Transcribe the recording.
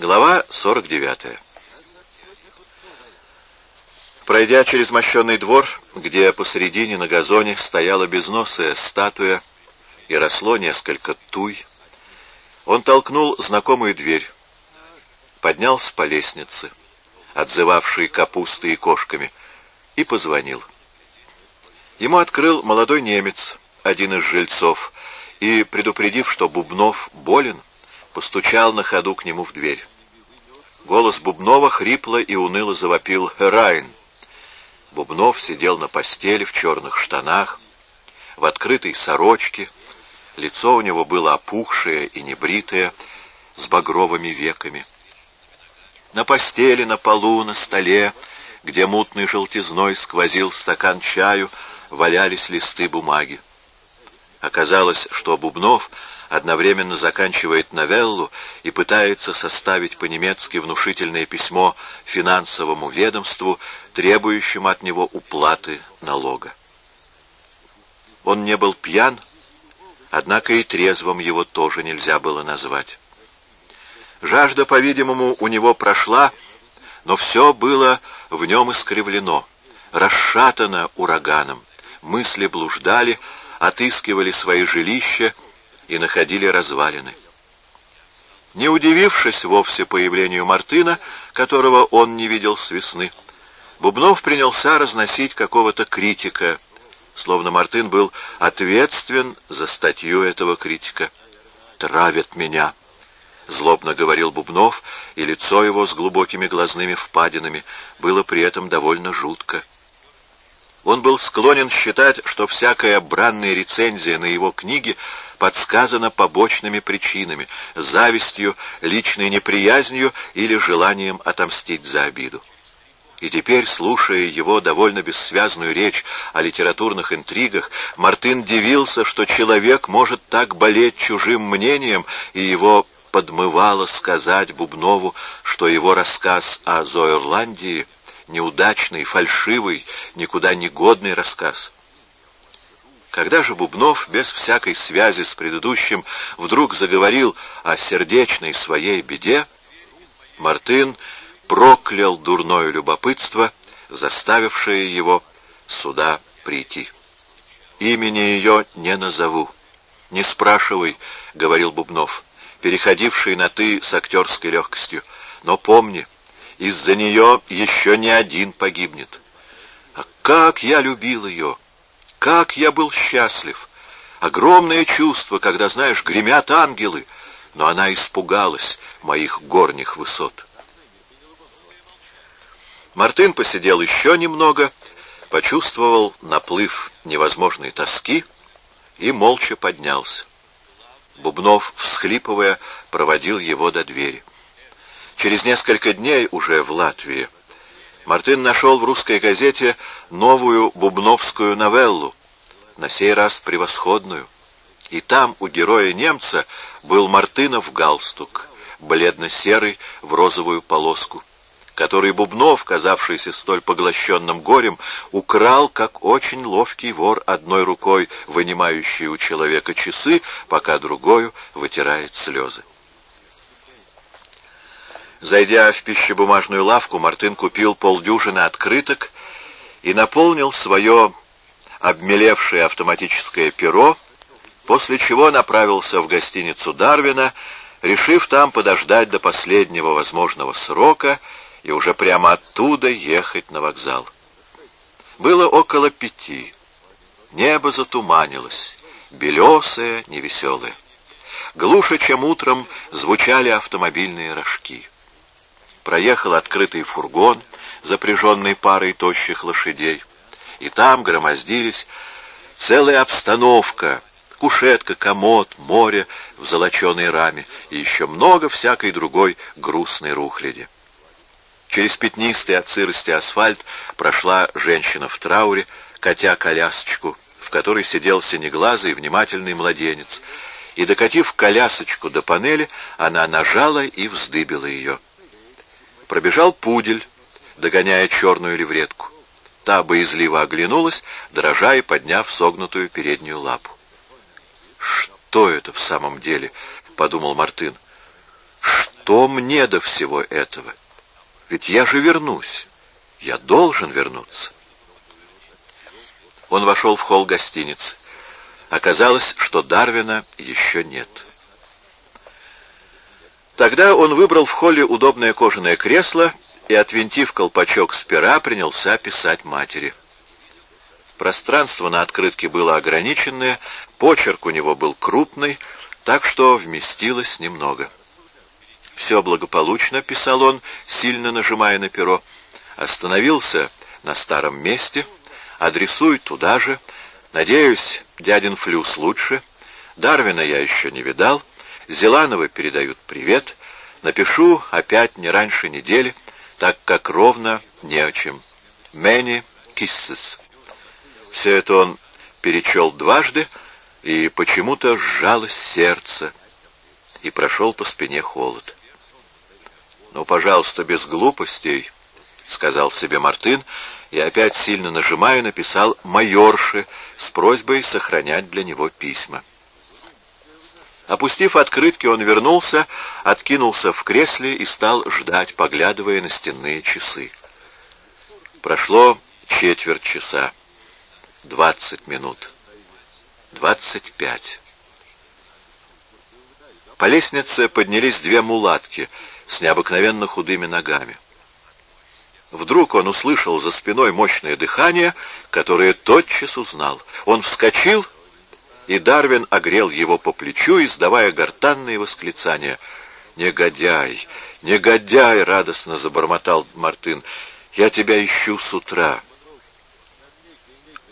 Глава 49. Пройдя через мощенный двор, где посередине на газоне стояла безносая статуя и росло несколько туй, он толкнул знакомую дверь, поднялся по лестнице, отзывавшей капустой и кошками, и позвонил. Ему открыл молодой немец, один из жильцов, и, предупредив, что Бубнов болен, постучал на ходу к нему в дверь. Голос Бубнова хрипло и уныло завопил «Райн!». Бубнов сидел на постели в черных штанах, в открытой сорочке, лицо у него было опухшее и небритое, с багровыми веками. На постели, на полу, на столе, где мутной желтизной сквозил стакан чаю, валялись листы бумаги. Оказалось, что Бубнов одновременно заканчивает новеллу и пытается составить по-немецки внушительное письмо финансовому ведомству, требующему от него уплаты налога. Он не был пьян, однако и трезвым его тоже нельзя было назвать. Жажда, по-видимому, у него прошла, но все было в нем искривлено, расшатано ураганом. Мысли блуждали, отыскивали свои жилища, и находили развалины. Не удивившись вовсе появлению Мартына, которого он не видел с весны, Бубнов принялся разносить какого-то критика, словно Мартын был ответственен за статью этого критика. «Травят меня», — злобно говорил Бубнов, и лицо его с глубокими глазными впадинами было при этом довольно жутко. Он был склонен считать, что всякая бранная рецензия на его книги подсказано побочными причинами, завистью, личной неприязнью или желанием отомстить за обиду. И теперь, слушая его довольно бессвязную речь о литературных интригах, Мартын дивился, что человек может так болеть чужим мнением, и его подмывало сказать Бубнову, что его рассказ о Зоерландии — неудачный, фальшивый, никуда не годный рассказ — когда же Бубнов, без всякой связи с предыдущим, вдруг заговорил о сердечной своей беде, Мартын проклял дурное любопытство, заставившее его сюда прийти. «Имени ее не назову. Не спрашивай», — говорил Бубнов, переходивший на «ты» с актерской легкостью. «Но помни, из-за нее еще не один погибнет. А как я любил ее!» Как я был счастлив! Огромное чувство, когда, знаешь, гремят ангелы, но она испугалась моих горних высот. Мартын посидел еще немного, почувствовал наплыв невозможной тоски и молча поднялся. Бубнов, всхлипывая, проводил его до двери. Через несколько дней уже в Латвии Мартын нашел в русской газете новую бубновскую новеллу, на сей раз превосходную. И там у героя-немца был Мартынов галстук, бледно-серый в розовую полоску, который Бубнов, казавшийся столь поглощенным горем, украл, как очень ловкий вор, одной рукой вынимающий у человека часы, пока другою вытирает слезы. Зайдя в пищебумажную лавку, Мартын купил полдюжины открыток и наполнил свое обмелевшее автоматическое перо, после чего направился в гостиницу Дарвина, решив там подождать до последнего возможного срока и уже прямо оттуда ехать на вокзал. Было около пяти. Небо затуманилось, белесое, невеселое. Глуше, чем утром, звучали автомобильные рожки. Проехал открытый фургон, запряженный парой тощих лошадей и там громоздились целая обстановка, кушетка, комод, море в золоченой раме и еще много всякой другой грустной рухляди. Через пятнистый от сырости асфальт прошла женщина в трауре, катя колясочку, в которой сидел синеглазый внимательный младенец, и, докатив колясочку до панели, она нажала и вздыбила ее. Пробежал пудель, догоняя черную левретку. Та боязливо оглянулась, дрожа и подняв согнутую переднюю лапу. «Что это в самом деле?» — подумал Мартын. «Что?» мне до всего этого? Ведь я же вернусь. Я должен вернуться. Он вошел в холл гостиницы. Оказалось, что Дарвина еще нет. Тогда он выбрал в холле удобное кожаное кресло и, отвинтив колпачок с пера, принялся писать матери. Пространство на открытке было ограниченное, почерк у него был крупный, так что вместилось немного. «Все благополучно», — писал он, сильно нажимая на перо. «Остановился на старом месте, адресуй туда же. Надеюсь, дядин Флюс лучше. Дарвина я еще не видал. Зелановы передают привет. Напишу опять не раньше недели, так как ровно не о чем. Many kisses». Все это он перечел дважды, и почему-то сжалось сердце, и прошел по спине холод. «Ну, пожалуйста, без глупостей», — сказал себе Мартын, и опять сильно нажимая написал «майорши» с просьбой сохранять для него письма. Опустив открытки, он вернулся, откинулся в кресле и стал ждать, поглядывая на стенные часы. Прошло четверть часа, двадцать минут, двадцать пять. По лестнице поднялись две мулатки — с необыкновенно худыми ногами. Вдруг он услышал за спиной мощное дыхание, которое тотчас узнал. Он вскочил, и Дарвин огрел его по плечу, издавая гортанные восклицания. «Негодяй! Негодяй!» — радостно забормотал Мартын. «Я тебя ищу с утра.